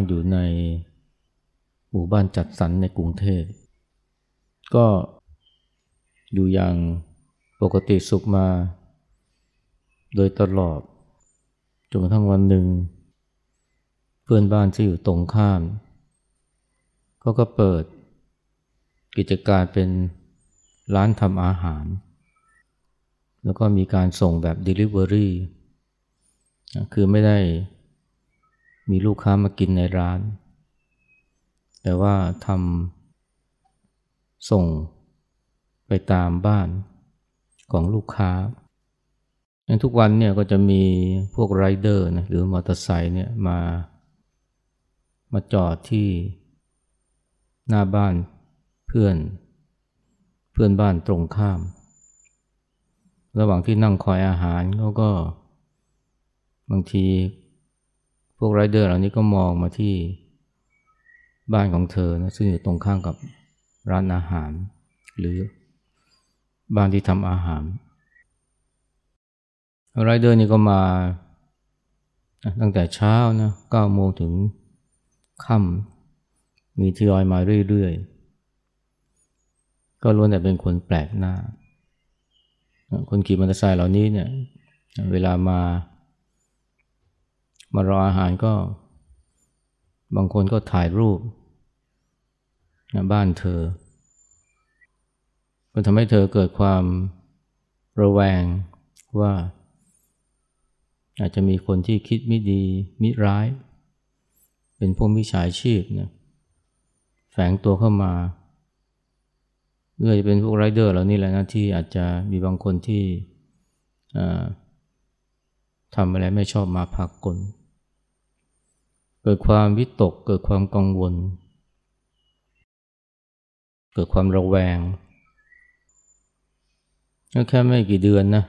านอยู่ในหมู่บ้านจัดสรรในกรุงเทพ ก็อยู่อย่างปกติสุขมา โดยตลอดจนกระทั่งวันหนึ่ง เพื่อนบ้านที่อยู่ตรงข้ามเขาก็เปิดกิจการเป็นร้านทำอาหาร แล้วก็มีการส่งแบบ Delivery คือไม่ได้ มีลูกค้ามากินในร้าน แต่ว่าทำส่งไปตามบ้านของลูกค้า ทุกวันเนี่ยก็จะมีพวกไรเดอร์นะหรือมอเตอร์ไซค์เนี่ยมา มาจอดที่หน้าบ้านเพื่อน เพื่อนบ้านตรงข้าม ระหว่างที่นั่งคอยอาหารเขาก็ บางที พวกไรเดอร์เหล่านี้ก็มองมาที่บ้านของเธอนะซึ่งอยู่ตรงข้างกับร้านอาหาร หรือบ้านที่ทำอาหารไรเดอร์นี่ก็มาตั้งแต่เช้านะเก้าโมงถึงค่ำมีทยอยมาเรื่อยๆ ก็ล้วนแต่เป็นคนแปลกหน้า คนขี่มอเตอร์ไซค์เหล่านี้เนี่ย เวลามา มารออาหารก็ บางคนก็ถ่ายรูปนะบ้านเธอมันทำให้เธอเกิดความระแวงว่า อาจจะมีคนที่คิดไม่ดี มิร้าย เป็นพวกมิจฉาชีพนะแฝงตัวเข้ามาเมื่อจะเป็นพวกไรเดอร์เหล่านี้แหละนะที่อาจจะมีบางคนที่ทำอะไรไม่ชอบมาพักกล เกิดความวิตก เกิดความกังวล เกิดความระแวงแค่ไม่กี่เดือนนะ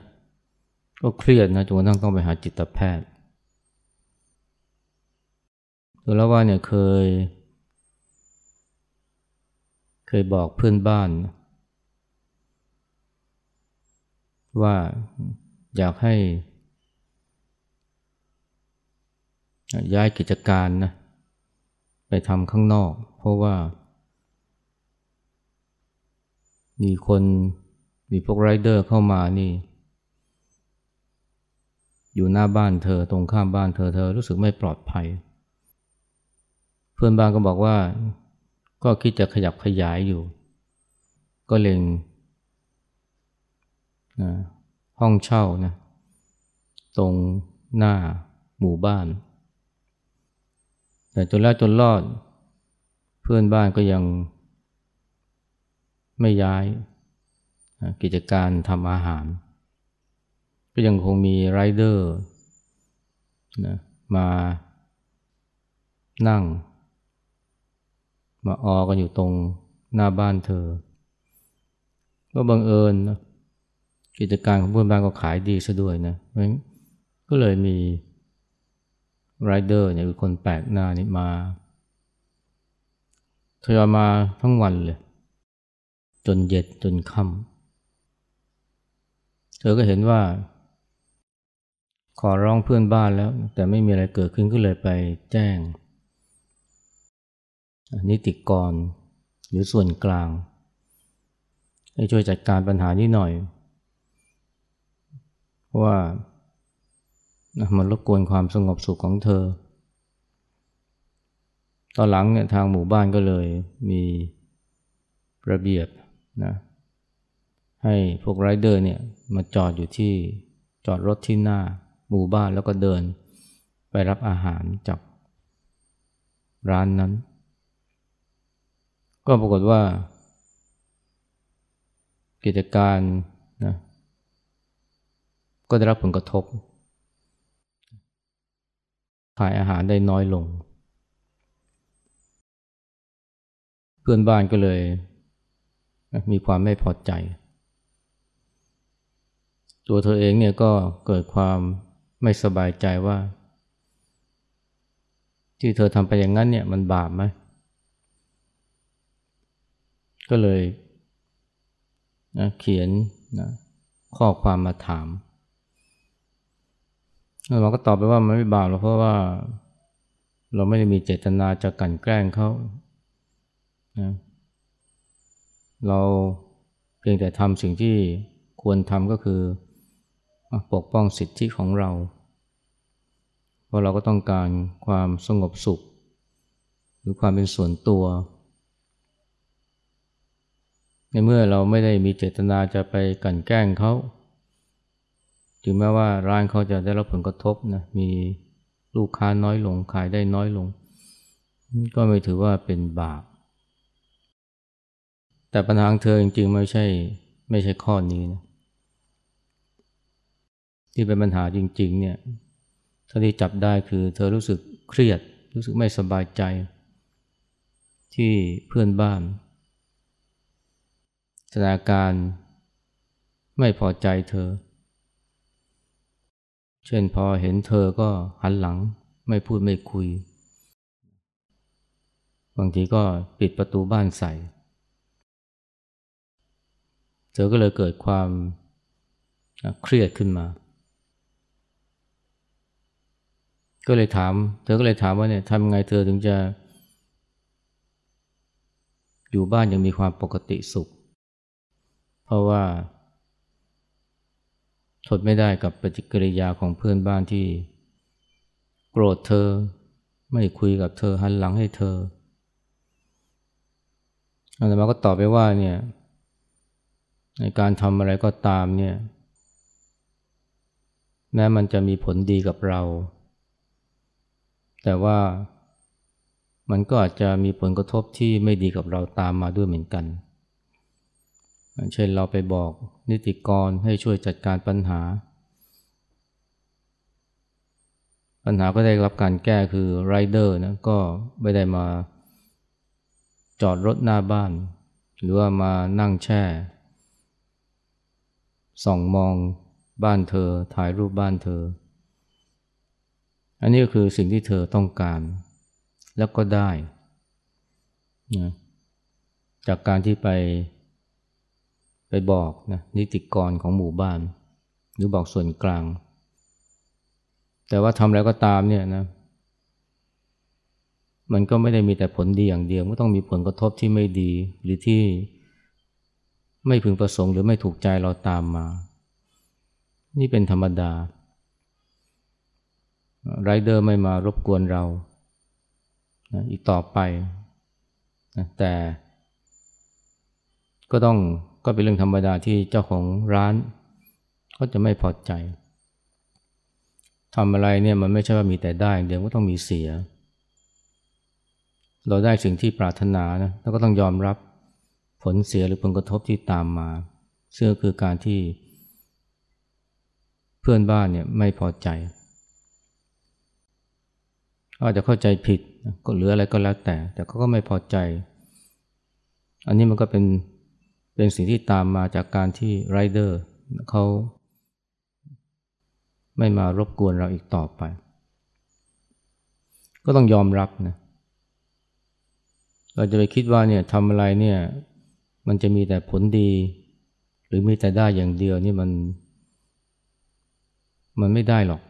ก็เครียดนะจนกระทั่งต้องไปหาจิตแพทย์ตัวแล้วว่าเนี่ยเคย เคยบอกเพื่อนบ้าน ว่าอยากให้ ย้ายกิจการนะไปทำข้างนอก เพราะว่า มีคนมีพวกไรเดอร์เข้ามานี่ อยู่หน้าบ้านเธอตรงข้ามบ้านเธอเธอรู้สึกไม่ปลอดภัย เพื่อนบ้านก็บอกว่า ก็คิดจะขยับขยายอยู่ ก็เล็งนะห้องเช่านะตรงหน้าหมู่บ้าน แต่จนแล้วจนรอด เพื่อนบ้านก็ยังไม่ย้ายกิจการทำอาหาร ก็ยังคงมีไรเดอร์นะมานั่ง มาออกันอยู่ตรงหน้าบ้านเธอ ก็บังเอิญนะกิจการของเพื่อนบ้านก็ขายดีซะด้วยนะเพราะก็เลยมี ไรเดอร์เนี่ยคือคนแปลกหน้านี่มาทยอยมาทั้งวันเลย จนเย็นจนค่ำเธอก็เห็นว่า ขอร้องเพื่อนบ้านแล้ว แต่ไม่มีอะไรเกิดขึ้นก็เลยไปแจ้ง นิติกรหรือส่วนกลาง ให้ช่วยจัดการปัญหานี้หน่อย เพราะว่า มันรบกวนความสงบสุขของเธอ ตอนหลังเนี่ยทางหมู่บ้านก็เลยมีระเบียบนะให้พวกไรเดอร์เนี่ยมาจอดอยู่ที่จอดรถที่หน้าหมู่บ้านแล้วก็เดินไปรับอาหารจากร้านนั้น ก็ปรากฏว่า กิจการนะก็ได้รับผลกระทบ ขายอาหารได้น้อยลง เพื่อนบ้านก็เลยมีความไม่พอใจ ตัวเธอเองเนี่ยก็เกิดความไม่สบายใจว่า ที่เธอทำไปอย่างนั้นเนี่ยมันบาปไหมก็เลยนะเขียนนะข้อความมาถาม เราก็ตอบไปว่ามันไม่บาปหรอกเพราะว่าเราไม่ได้มีเจตนาจะกลั่นแกล้งเขานะเราเพียงแต่ทำสิ่งที่ควรทำก็คือปกป้องสิทธิของเรา เพราะเราก็ต้องการความสงบสุข หรือความเป็นส่วนตัว ในเมื่อเราไม่ได้มีเจตนาจะไปกลั่นแกล้งเขา ถึงแม้ว่าร้านเขาจะได้รับผลกระทบนะมีลูกค้าน้อยลงขายได้น้อยลง ก็ไม่ถือว่าเป็นบาป แต่ปัญหาของเธอจริงๆไม่ใช่ไม่ใช่ข้อนี้นะที่เป็นปัญหาจริง ๆ เนี่ยท่าที่จับได้คือเธอรู้สึกเครียด รู้สึกไม่สบายใจ ที่เพื่อนบ้านสถานการณ์ไม่พอใจเธอ เช่นพอเห็นเธอก็หันหลังไม่พูดไม่คุย บางทีก็ปิดประตูบ้านใส่ เธอก็เลยเกิดความเครียดขึ้นมา ก็เลยถาม เธอก็เลยถามว่าเนี่ยทำไงเธอถึงจะ อยู่บ้านยังมีความปกติสุข เพราะว่า ทนไม่ได้กับปฏิกิริยาของเพื่อนบ้านที่ โกรธเธอ ไม่คุยกับเธอหันหลังให้เธออาตมาก็ตอบไปว่าเนี่ยในการทำอะไรก็ตามเนี่ยแม้มันจะมีผลดีกับเรา แต่ว่ามันก็อาจจะมีผลกระทบที่ไม่ดีกับเราตามมาด้วยเหมือนกันเเช่นเราไปบอกนิติกรให้ช่วยจัดการปัญหา ปัญหาก็ได้รับการแก้คือไรเดอร์นะก็ไม่ได้มาจอดรถหน้าบ้าน หรือว่ามานั่งแช่ ส่องมองบ้านเธอถ่ายรูปบ้านเธอ อันนี้ก็คือสิ่งที่เธอต้องการ แล้วก็ได้นะจากการที่ไป ไปบอกนะนิติกรของหมู่บ้าน หรือบอกส่วนกลาง แต่ว่าทำแล้วก็ตามเนี่ยนะมันก็ไม่ได้มีแต่ผลดีอย่างเดียวก็ต้องมีผลกระทบที่ไม่ดีหรือที่ไม่พึงประสงค์หรือไม่ถูกใจเราตามมา นี่เป็นธรรมดาไรเดอร์ไม่มารบกวนเรานะอีกต่อไปนะแต่ก็ต้อง ก็เป็นเรื่องธรรมดาที่เจ้าของร้านก็จะไม่พอใจทำอะไรเนี่ยมันไม่ใช่ว่ามีแต่ได้เดี๋ยวก็ต้องมีเสีย เราได้สิ่งที่ปรารถนานะแล้วก็ต้องยอมรับผลเสียหรือผลกระทบที่ตามมาซึ่งคือการที่ เพื่อนบ้านเนี่ยไม่พอใจอาจจะเข้าใจผิดก็เหลืออะไรก็แล้วแต่ แต่เขาก็ไม่พอใจ อันนี้มันก็เป็น เป็นสิ่งที่ตามมาจากการที่ไรเดอร์เขาไม่มารบกวนเราอีกต่อไป ก็ต้องยอมรับนะเราจะไปคิดว่าเนี่ยทำอะไรเนี่ยมันจะมีแต่ผลดี หรือมีแต่ได้อย่างเดียวนี่มัน มันไม่ได้หรอก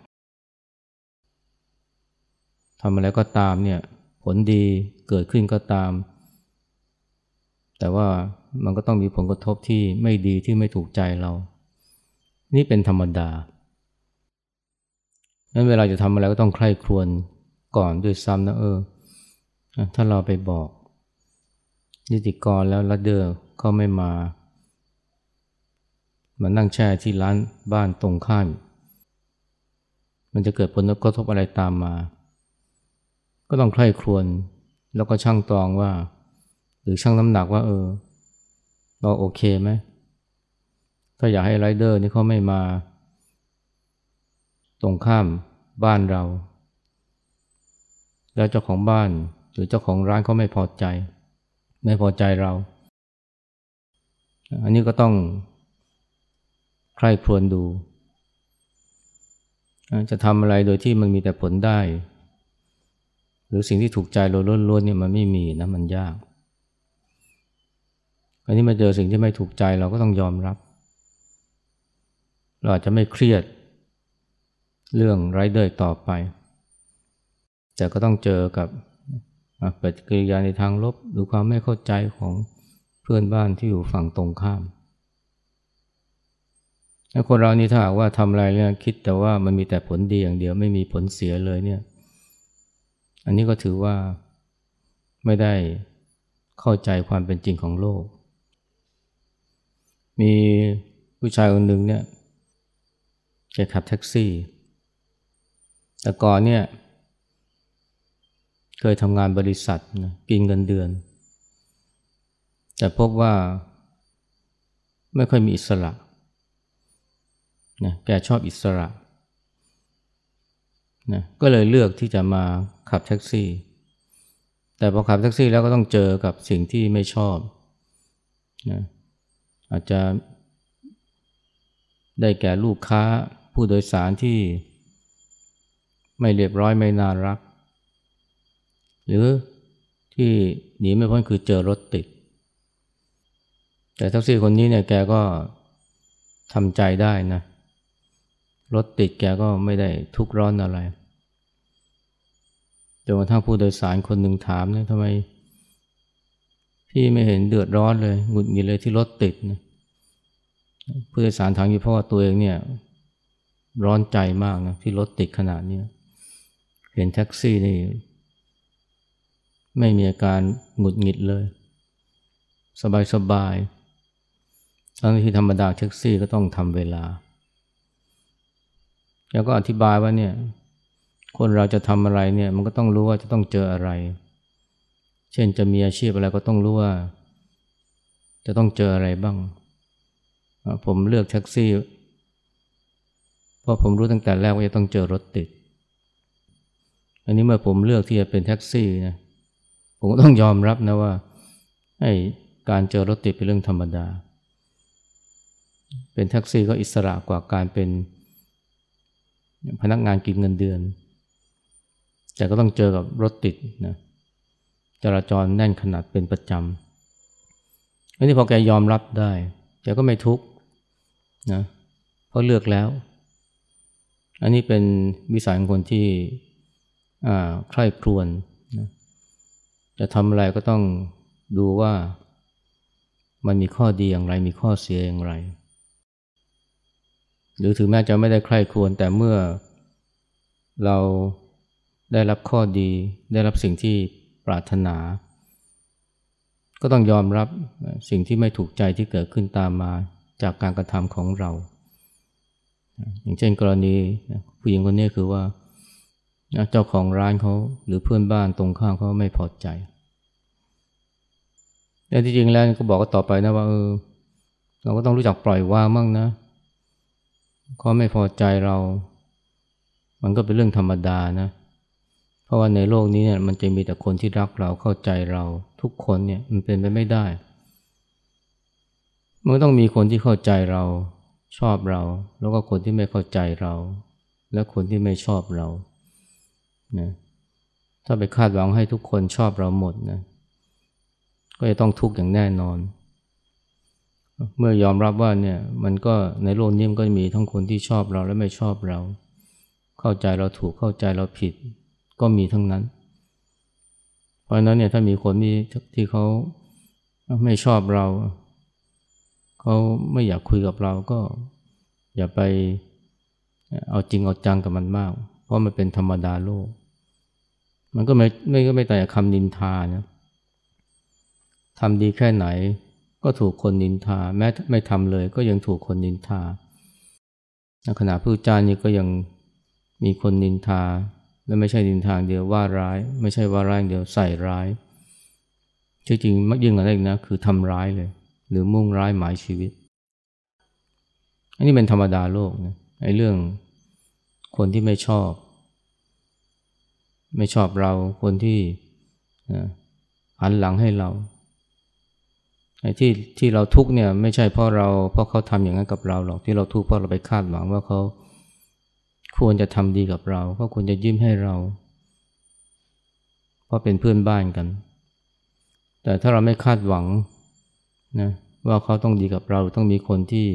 ทำอะไรก็ตามเนี่ยผลดีเกิดขึ้นก็ตาม แต่ว่ามันก็ต้องมีผลกระทบที่ไม่ดีที่ไม่ถูกใจเรา นี่เป็นธรรมดานั้นเวลาจะทำอะไรก็ต้องใคร่ครวญก่อนด้วยซ้ำนะเออ ถ้าเราไปบอก นิติกรแล้วละเดอร์ก็ไม่มามานั่งแช่ที่ร้านบ้านตรงข้าม มันจะเกิดผลกระทบอะไรตามมา ก็ต้องใคร่ครวญแล้วก็ช่างตองว่า หรือช่างน้ำหนักว่าเออ เราโอเคไหมถ้าอยากให้ไรเดอร์นี่เขาไม่มา ตรงข้ามบ้านเรา แล้วเจ้าของบ้าน หรือเจ้าของร้านเขาไม่พอใจ ไม่พอใจเรา อันนี้ก็ต้องใคร่ครวญดู จะทำอะไรโดยที่มันมีแต่ผลได้ หรือสิ่งที่ถูกใจเราล้วนๆเนี่ยมันไม่มีนะมันยาก อันนี้มาเจอสิ่งที่ไม่ถูกใจเราก็ต้องยอมรับ เราอาจจะไม่เครียดเรื่องไรเดอร์ต่อไป แต่ก็ต้องเจอกับปฏิกิริยาในทางลบ หรือความไม่เข้าใจของเพื่อนบ้านที่อยู่ฝั่งตรงข้ามถ้าคนเรานี่ถ้าหากว่าทำอะไรเนี่ยคิดแต่ว่ามันมีแต่ผลดีอย่างเดียวไม่มีผลเสียเลยเนี่ย อันนี้ก็ถือว่าไม่ได้เข้าใจความเป็นจริงของโลก มีผู้ชายคนหนึ่งเนี่ยแกขับแท็กซี่ แต่ก่อนเนี่ยเคยทำงานบริษัทนะกินเงินเดือน แต่พบว่าไม่ค่อยมีอิสระนะแกชอบอิสระนะก็เลยเลือกที่จะมาขับแท็กซี่ แต่พอขับแท็กซี่แล้วก็ต้องเจอกับสิ่งที่ไม่ชอบนะ อาจจะได้แก่ลูกค้าผู้โดยสารที่ไม่เรียบร้อยไม่น่ารัก หรือที่หนีไม่พ้นคือเจอรถติด แต่แท็กซี่คนนี้เนี่ยแกก็ทำใจได้นะรถติดแกก็ไม่ได้ทุกร้อนอะไรจนกระทั่งผู้โดยสารคนหนึ่งถามเนี่ยทำไม พี่ไม่เห็นเดือดร้อนเลยหงุดหงิดเลยที่รถติดนะผู้โดยสารถามอยู่เพราะว่าตัวเองเนี่ย ร้อนใจมากนะที่รถติดขนาดนี้เห็นแท็กซี่นี่ ไม่มีอาการหงุดหงิดเลย สบายสบายทั้งที่ธรรมดาแท็กซี่ก็ต้องทำเวลา แล้วก็อธิบายว่าเนี่ย คนเราจะทำอะไรเนี่ย มันก็ต้องรู้ว่าจะต้องเจออะไร เช่นจะมีอาชีพอะไรก็ต้องรู้ว่า จะต้องเจออะไรบ้าง ผมเลือกแท็กซี่ เพราะผมรู้ตั้งแต่แรกว่าจะต้องเจอรถติด อันนี้เมื่อผมเลือกที่จะเป็นแท็กซี่นะผมก็ต้องยอมรับนะว่าไอ้การเจอรถติดเป็นเรื่องธรรมดา เป็นแท็กซี่ก็อิสระกว่าการเป็นพนักงานกินเงินเดือน แต่ก็ต้องเจอกับรถติดนะ จราจรแน่นขนาดเป็นประจำอันนี้พอแกยอมรับได้แกก็ไม่ทุกข์นะเพราะเลือกแล้ว อันนี้เป็นวิสัยของคนที่ใคร่ครวญนะจะทำอะไรก็ต้องดูว่ามันมีข้อดีอย่างไร มีข้อเสียอย่างไร หรือถึงแม้จะไม่ได้ใคร่ควรแต่เมื่อเราได้รับข้อดี ได้รับสิ่งที่ ปรารถนา ก็ต้องยอมรับสิ่งที่ไม่ถูกใจที่เกิดขึ้นตามมาจากการกระทำของเรา อย่างเช่นกรณีผู้หญิงคนนี้คือว่าเจ้าของร้านเขาหรือเพื่อนบ้านตรงข้ามเขาไม่พอใจแต่ที่จริงแล้วก็บอกก็ต่อไปนะว่าเออเราก็ต้องรู้จักปล่อยวางมั่งนะเขาไม่พอใจเรา มันก็เป็นเรื่องธรรมดานะเราะว่าในโลกนี้เนี่ยมันจะมีแต่คนที่รักเราเข้าใจเราทุกคนเนี่ยมันเป็นไปไม่ได้ มันต้องมีคนที่เข้าใจเราชอบเรา แล้วก็คนที่ไม่เข้าใจเรา และคนที่ไม่ชอบเรานะถ้าไปคาดหวังให้ทุกคนชอบเราหมดนะก็จะต้องทุกข์อย่างแน่นอน เมื่อยอมรับว่าเนี่ยมันก็ในโลกนี้มันก็มีทั้งคนที่ชอบเราและไม่ชอบเรา เข้าใจเราถูกเข้าใจเราผิด ก็มีทั้งนั้น เพราะนั้นเนี่ยถ้ามีคนที่ที่เขาไม่ชอบเรา เขาไม่อยากคุยกับเราก็อย่าไปเอาจริงเอาจังกับมันมาก เพราะมันเป็นธรรมดาโลก มันก็ไม่ไม่ก็ไม่แต่คำนินทานะทำดีแค่ไหนก็ถูกคนนินทา แม้ไม่ทำเลยก็ยังถูกคนนินทาขณะผู้จานี่ก็ยังมีคนนินทา และไม่ใช่นินทางเดียวว่าร้าย ไม่ใช่ว่าร้ายเดียวใส่ร้ายจริงๆมักยิ่งอะไรนะคือทำร้ายเลย หรือมุ่งร้ายหมายชีวิต อันนี้เป็นธรรมดาโลกนะไอ้เรื่องคนที่ไม่ชอบ ไม่ชอบเราคนที่หันหลังให้เราไอ้ที่ที่เราทุกเนี่ยไม่ใช่เพราะเราเพราะเขาทำอย่างนั้นกับเราหรอกที่เราทุกเพราะเราไปคาดหวังว่าเขา ควรจะทำดีกับเราเขาควรจะยิ้มให้เรา เพราะเป็นเพื่อนบ้านกัน แต่ถ้าเราไม่คาดหวังนะว่าเขาต้องดีกับเราต้องมีคนที่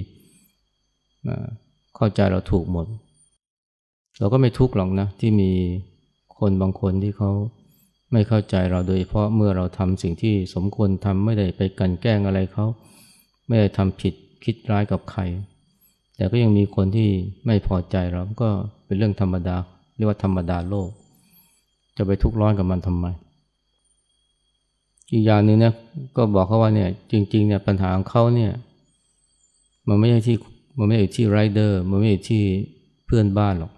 เข้าใจเราถูกหมด เราก็ไม่ทุกข์หรอกนะที่มีคนบางคนที่เขาไม่เข้าใจเราโดยเฉพาะเมื่อเราทำสิ่งที่สมควรทำไม่ได้ไปกันแกล้งอะไรเขา ไม่ได้ทำผิดคิดร้ายกับใคร แต่ก็ยังมีคนที่ไม่พอใจเราก็ เป็นเรื่องธรรมดา เรียกว่าธรรมดาโลก จะไปทุกข์ร้อนกับมันทำไม อีกอย่างหนึ่งเนี่ยก็บอกเขาว่าเนี่ยจริงๆเนี่ยปัญหาของเขาเนี่ยมันไม่ใช่ที่มันไม่ใช่ที่ไรเดอร์มันไม่ใช่ที่เพื่อนบ้านหรอก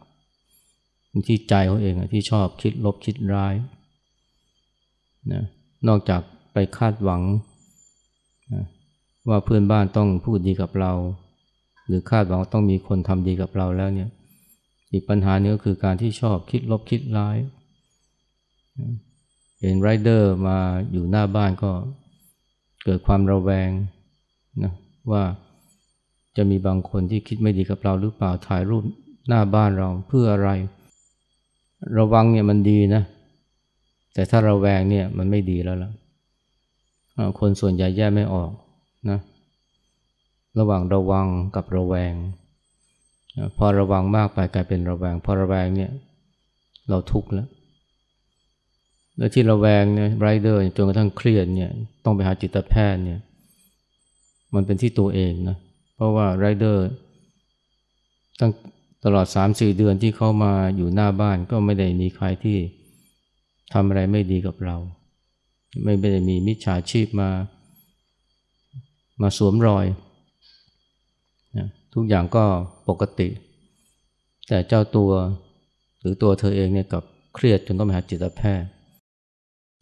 มันที่ใจเขาเองอะที่ชอบคิดลบคิดร้ายนะนอกจากไปคาดหวังนะว่าเพื่อนบ้านต้องพูดดีกับเรา หรือคาดหวังต้องมีคนทำดีกับเราแล้วเนี่ย อีกปัญหานี้ก็คือการที่ชอบคิดลบคิดร้าย เห็นไรเดอร์มาอยู่หน้าบ้านก็เกิดความระแวงนะว่าจะมีบางคนที่คิดไม่ดีกับเราหรือเปล่าถ่ายรูปหน้าบ้านเราเพื่ออะไร ระวังเนี่ยมันดีนะ แต่ถ้าระแวงเนี่ยมันไม่ดีแล้วล่ะคนส่วนใหญ่แยกไม่ออกนะ ระหว่างระวังกับระแวง พอระวังมากไปกลายเป็นระแวง พอระแวงเนี่ยเราทุกข์แล้ว แล้วที่ระแวงเนี่ยไรเดอร์จนกระทั่งเครียดเนี่ยต้องไปหาจิตแพทย์เนี่ยมันเป็นที่ตัวเองนะ เพราะว่าไรเดอร์ตั้งตลอดสามสี่เดือนที่เขามาอยู่หน้าบ้านก็ไม่ได้มีใครที่ทำอะไรไม่ดีกับเรา ไม่ได้มีมิจฉาชีพมา มาสวมรอยนะ ทุกอย่างก็ปกติ แต่เจ้าตัวหรือตัวเธอเองเนี่ยกับเครียดจนต้องไปหาจิตแพทย์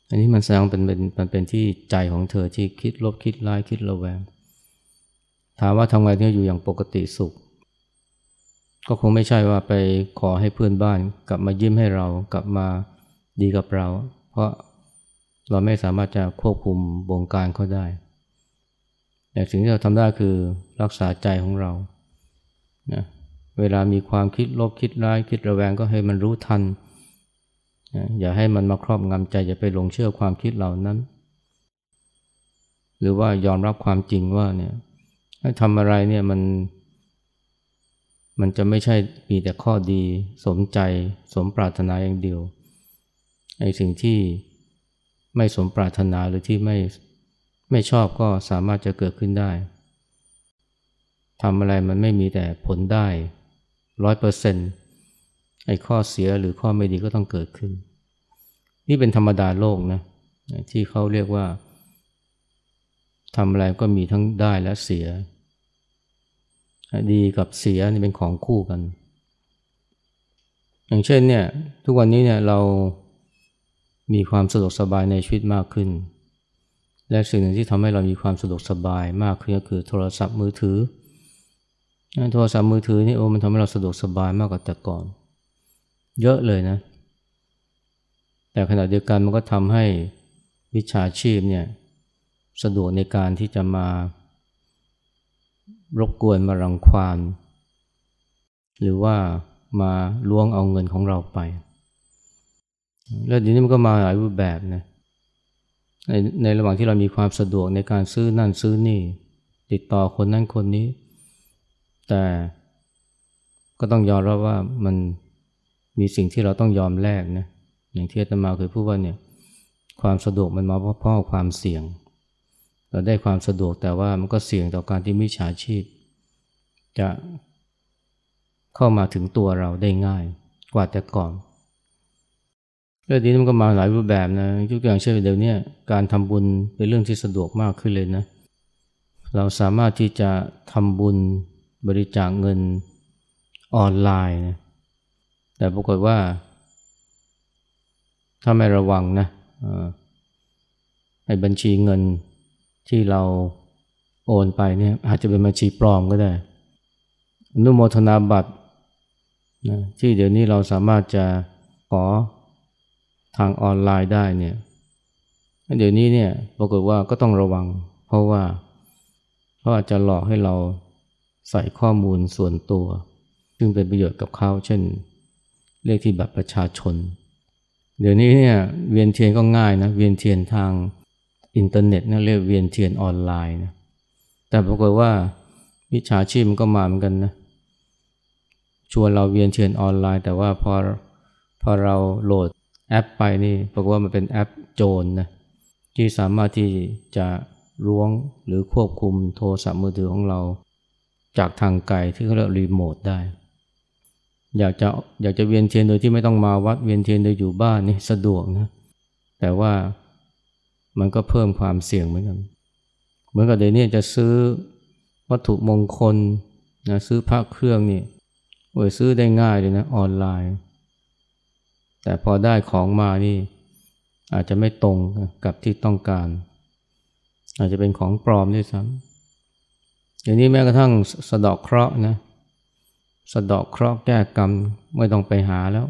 อันนี้มันแสดงเป็นเป็นมันเป็นที่ใจของเธอที่คิดลบคิดร้ายคิดระแวง ถามว่าทำไงที่อยู่อย่างปกติสุข ก็คงไม่ใช่ว่าไปขอให้เพื่อนบ้าน กลับมายิ้มให้เรากลับมาดีกับเรา เพราะเราไม่สามารถจะควบคุมบงการเขาได้ แต่สิ่งที่เราทำได้คือรักษาใจของเรา นะเวลามีความคิดลบคิดร้ายคิดระแวงก็ให้มันรู้ทันนะอย่าให้มันมาครอบงำใจอย่าไปหลงเชื่อความคิดเหล่านั้น หรือว่ายอมรับความจริงว่าเนี่ยทำอะไรเนี่ยมัน มันจะไม่ใช่มีแต่ข้อดี สมใจสมปรารถนาอย่างเดียวไอ้สิ่งที่ไม่สมปรารถนาหรือที่ไม่ไม่ชอบก็สามารถจะเกิดขึ้นได้ ทำอะไรมันไม่มีแต่ผลได้ร้อยเปอร์เซ็นต์ไอ้ข้อเสียหรือข้อไม่ดีก็ต้องเกิดขึ้น นี่เป็นธรรมดาโลกนะที่เขาเรียกว่าทำอะไรก็มีทั้งได้และเสีย ดีกับเสียนี่เป็นของคู่กัน อย่างเช่นเนี่ยทุกวันนี้เนี่ยเรามีความสะดวกสบายในชีวิตมากขึ้น และสิ่งหนึ่งที่ทำให้เรามีความสะดวกสบายมากขึ้นก็คือโทรศัพท์มือถือ โทรศัพท์มือถือนี่โอ้มันทำให้เราสะดวกสบายมากกว่าแต่ก่อน เยอะเลยนะ แต่ขณะเดียวกันมันก็ทำให้วิชาชีพเนี่ยสะดวกในการที่จะมารบกวนมารังควานหรือว่ามาล้วงเอาเงินของเราไป แล้วทีนี้มันก็มาหลายรูปแบบนะในในระหว่างที่เรามีความสะดวกในการซื้อนั่นซื้อนี่ ติดต่อคนนั้นคนนี้ แต่ก็ต้องยอมรับว่ามันมีสิ่งที่เราต้องยอมแลกนะอย่างที่อาตมาเคยพูดว่าเนี่ยความสะดวกมันมาเพราะความเสี่ยง เราได้ความสะดวกแต่ว่ามันก็เสี่ยงต่อการที่มิจฉาชีพ จะเข้ามาถึงตัวเราได้ง่ายกว่าแต่ก่อนเรื่องนี้มันก็มาหลายรูปแบบนะทุกอย่างเช่นเดี๋ยวนี้การทำบุญเป็นเรื่องที่สะดวกมากขึ้นเลยนะ เราสามารถที่จะทำบุญ บริจาคเงินออนไลน์นะแต่ปรากฏว่า ถ้าไม่ระวังนะในบัญชีเงินที่เราโอนไปเนี่ยอาจจะเป็นบัญชีปลอมก็ได้อนุโมทนาบัตรนะที่เดี๋ยวนี้เราสามารถจะขอทางออนไลน์ได้เนี่ยเดี๋ยวนี้เนี่ยปรากฏว่าก็ต้องระวัง เพราะว่าเขาอาจจะหลอกให้เรา ใส่ข้อมูลส่วนตัว ซึ่งเป็นประโยชน์กับเขาเช่น เลขที่บัตรประชาชน เดี๋ยวนี้เนี่ยเวียนเทียนก็ง่ายนะเวียนเทียนทางอินเทอร์เน็ตนะเรียกเวียนเทียนออนไลน์นะแต่ปรากฏว่ามิจฉาชีพมันก็มาเหมือนกันนะชวนเราเวียนเทียนออนไลน์ แต่ว่าพอพอเราโหลดแอปไปนี่ปรากฏว่ามันเป็นแอปโจรนะที่สามารถที่จะล้วงหรือควบคุมโทรศัพท์มือถือของเรา จากทางไกลที่เขาเรียกรีโมทได้ อยากจะอยากจะเวียนเทียนโดยที่ไม่ต้องมาวัดเวียนเทียนโดยอยู่บ้านนี่สะดวกนะ แต่ว่ามันก็เพิ่มความเสี่ยงเหมือนกัน เหมือนกับเดี๋ยวนี้จะซื้อวัตถุมงคลนะซื้อพระเครื่องนี่โอ้ยซื้อได้ง่ายเลยนะออนไลน์ แต่พอได้ของมานี่อาจจะไม่ตรงกับที่ต้องการ อาจจะเป็นของปลอมด้วยซ้ำ อย่างนี้แม้กระทั่งสะดอกเคราะห์นะสะดอกเคราะห์แก้กรรมไม่ต้องไปหาแล้ว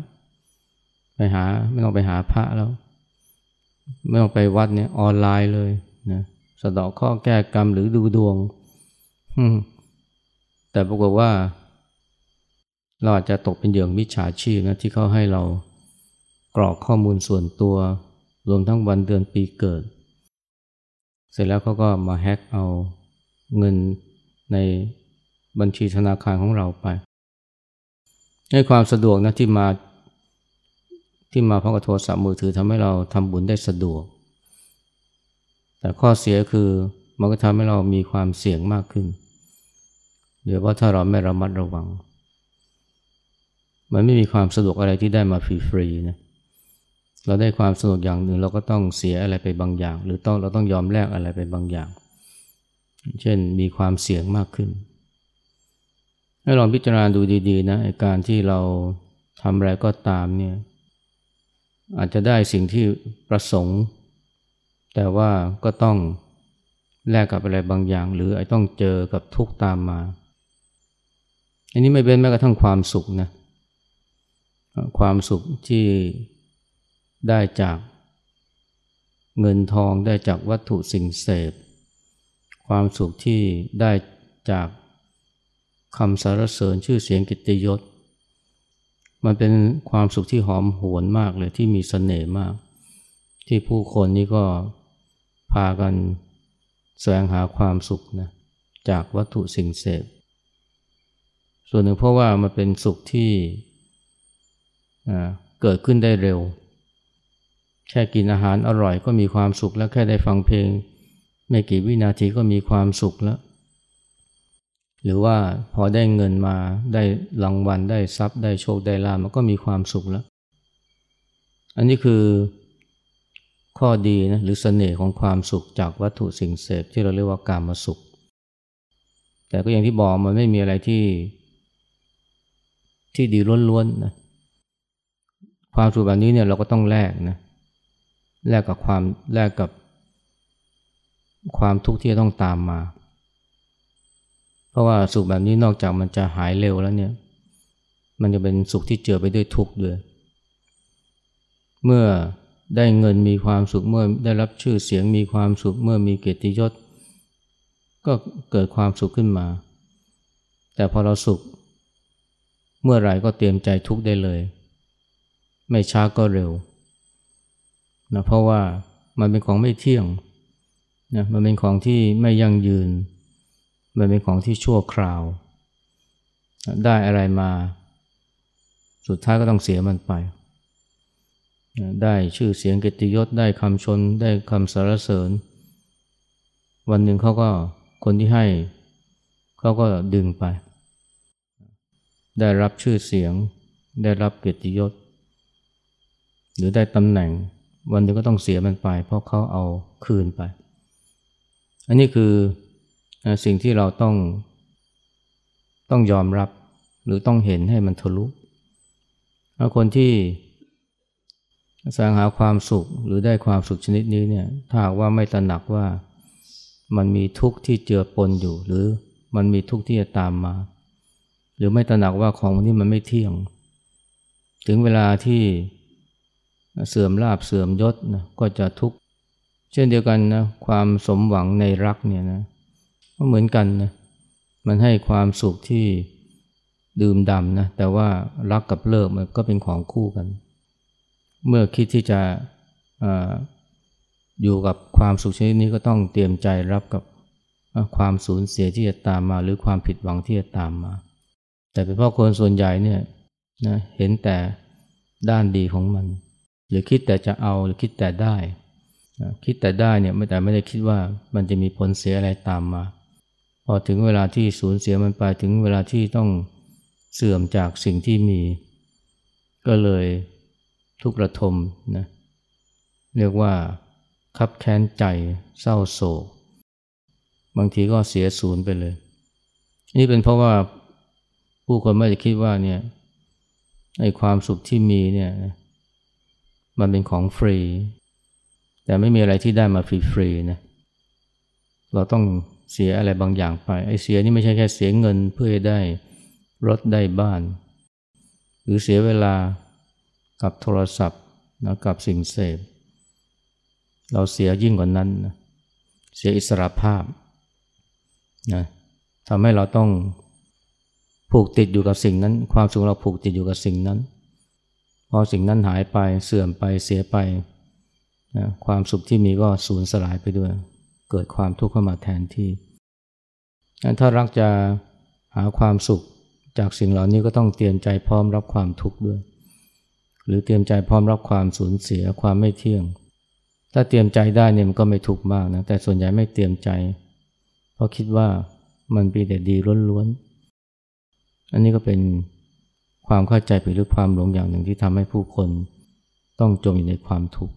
ไปหาไม่ต้องไปหาพระแล้ว ไม่ต้องไปวัดเนี่ยออนไลน์เลยนะสะดอกข้อแก้กรรมหรือดูดวงแต่ปรากฏว่า เราอาจจะตกเป็นเหยื่อมิจฉาชีพนะที่เขาให้เรากรอกข้อมูลส่วนตัว รวมทั้งวันเดือนปีเกิด เสร็จแล้วเขาก็มาแฮ็กเอาเงิน ในบัญชีธนาคารของเราไป ให้ความสะดวกนะที่มาที่มาพร้อมกับโทรศัพท์มือถือทำให้เราทำบุญได้สะดวก แต่ข้อเสียคือมันก็ทำให้เรามีความเสี่ยงมากขึ้น เดี๋ยวว่าถ้าเราไม่ระมัดระวัง มันไม่มีความสะดวกอะไรที่ได้มาฟรีๆนะเราได้ความสะดวกอย่างหนึ่งเราก็ต้องเสียอะไรไปบางอย่าง หรือต้องเราต้องยอมแลกอะไรไปบางอย่าง เช่นมีความเสี่ยงมากขึ้น ให้ลองพิจารณาดูดีๆนะการที่เราทำอะไรก็ตามเนี่ยอาจจะได้สิ่งที่ประสงค์ แต่ว่าก็ต้องแลกกับอะไรบางอย่าง หรือไอ้ต้องเจอกับทุกตามมา อันนี้ไม่เป็นแม้กระทั่งความสุขนะความสุขที่ได้จากเงินทองได้จากวัตถุสิ่งเสพ ความสุขที่ได้จากคำสรรเสริญชื่อเสียงกิตติยศ มันเป็นความสุขที่หอมหวนมากเลยที่มีสเสน่ห์มาก ที่ผู้คนนี้ก็พากันแสวงหาความสุขนะจากวัตถุสิ่งเสพ ส่วนหนึ่งเพราะว่ามันเป็นสุขที่เกิดขึ้นได้เร็ว แค่กินอาหารอร่อยก็มีความสุขแล้วแค่ได้ฟังเพลง ไม่กี่วินาทีก็มีความสุขแล้ว หรือว่าพอได้เงินมาได้รางวัลได้ทรัพย์ได้โชคได้ลาภมันก็มีความสุขแล้ว อันนี้คือข้อดีนะหรือเสน่ห์ของความสุขจากวัตถุสิ่งเสพที่เราเรียกว่าการมาสุข แต่ก็อย่างที่บอกมันไม่มีอะไรที่ ที่ดีล้วนๆนะความสุขแบบนี้เนี่ยเราก็ต้องแลกนะแลกกับความแลกกับ ความทุกข์ที่จะต้องตามมา เพราะว่าสุขแบบนี้นอกจากมันจะหายเร็วแล้วเนี่ย มันจะเป็นสุขที่เจือไปด้วยทุกข์ด้วย เมื่อได้เงินมีความสุขเมื่อได้รับชื่อเสียงมีความสุขเมื่อมีเกียรติยศ ก็เกิดความสุขขึ้นมา แต่พอเราสุข เมื่อไหร่ก็เตรียมใจทุกข์ได้เลย ไม่ช้าก็เร็วนะเพราะว่ามันเป็นของไม่เที่ยง นะมันเป็นของที่ไม่ยั่งยืน มันเป็นของที่ชั่วคราว ได้อะไรมา สุดท้ายก็ต้องเสียมันไป ได้ชื่อเสียงเกียรติยศ ได้คำชน ได้คำสรรเสริญ วันหนึ่งเขาก็คนที่ให้เขาก็ดึงไป ได้รับชื่อเสียง ได้รับเกียรติยศ หรือได้ตำแหน่ง วันหนึ่งก็ต้องเสียมันไป เพราะเขาเอาคืนไป อันนี้คือสิ่งที่เราต้องต้องยอมรับหรือต้องเห็นให้มันทะลุคนที่แสวงหาความสุขหรือได้ความสุขชนิดนี้เนี่ยถ้าหากว่าไม่ตระหนักว่ามันมีทุกข์ที่เจือปนอยู่ หรือมันมีทุกข์ที่จะตามมา หรือไม่ตระหนักว่าของนี้มันไม่เที่ยง ถึงเวลาที่เสื่อมลาบเสื่อมยศนะก็จะทุกข์ เช่นเดียวกันนะความสมหวังในรักเนี่ยนะก็เหมือนกันนะมันให้ความสุขที่ดื่มดำนะแต่ว่ารักกับเลิกมันก็เป็นของคู่กัน เมื่อคิดที่จะออยู่กับความสุขชนิดนี้ก็ต้องเตรียมใจรับกับความสูญเสียที่จะตามมา หรือความผิดหวังที่จะตามมา แต่เป็นเพราะคนส่วนใหญ่เนี่ยนะเห็นแต่ด้านดีของมัน หรือคิดแต่จะเอาหรือคิดแต่ได้ คิดแต่ได้เนี่ยไม่แต่ไม่ได้คิดว่ามันจะมีผลเสียอะไรตามมา พอถึงเวลาที่สูญเสียมันไปถึงเวลาที่ต้องเสื่อมจากสิ่งที่มี ก็เลยทุกข์ระทมนะเรียกว่าคับแค้นใจเศร้าโศก บางทีก็เสียศูนย์ไปเลย นี่เป็นเพราะว่าผู้คนไม่ได้คิดว่าเนี่ยในความสุขที่มีเนี่ยมันเป็นของฟรี แต่ไม่มีอะไรที่ได้มาฟรีๆนะเราต้องเสียอะไรบางอย่างไปไอ้เสียนี่ไม่ใช่แค่เสียเงินเพื่อได้รถได้บ้าน หรือเสียเวลากับโทรศัพท์นะกับสิ่งเสพ เราเสียยิ่งกว่านั้นนะเสียอิสระภาพนะทำให้เราต้องผูกติดอยู่กับสิ่งนั้น ความสุขเราผูกติดอยู่กับสิ่งนั้น พอสิ่งนั้นหายไปเสื่อมไปเสียไป นะความสุขที่มีก็สูญสลายไปด้วย เกิดความทุกข์เข้ามาแทนที่ ถ้ารักจะหาความสุขจากสิ่งเหล่านี้ก็ต้องเตรียมใจพร้อมรับความทุกข์ด้วย หรือเตรียมใจพร้อมรับความสูญเสียความไม่เที่ยง ถ้าเตรียมใจได้เนี่ยมันก็ไม่ทุกข์มากนะ แต่ส่วนใหญ่ไม่เตรียมใจ เพราะคิดว่ามันเป็นแต่ดีล้วนๆ อันนี้ก็เป็นความเข้าใจผิดหรือความหลงอย่างหนึ่งที่ทำให้ผู้คนต้องจมอยู่ในความทุกข์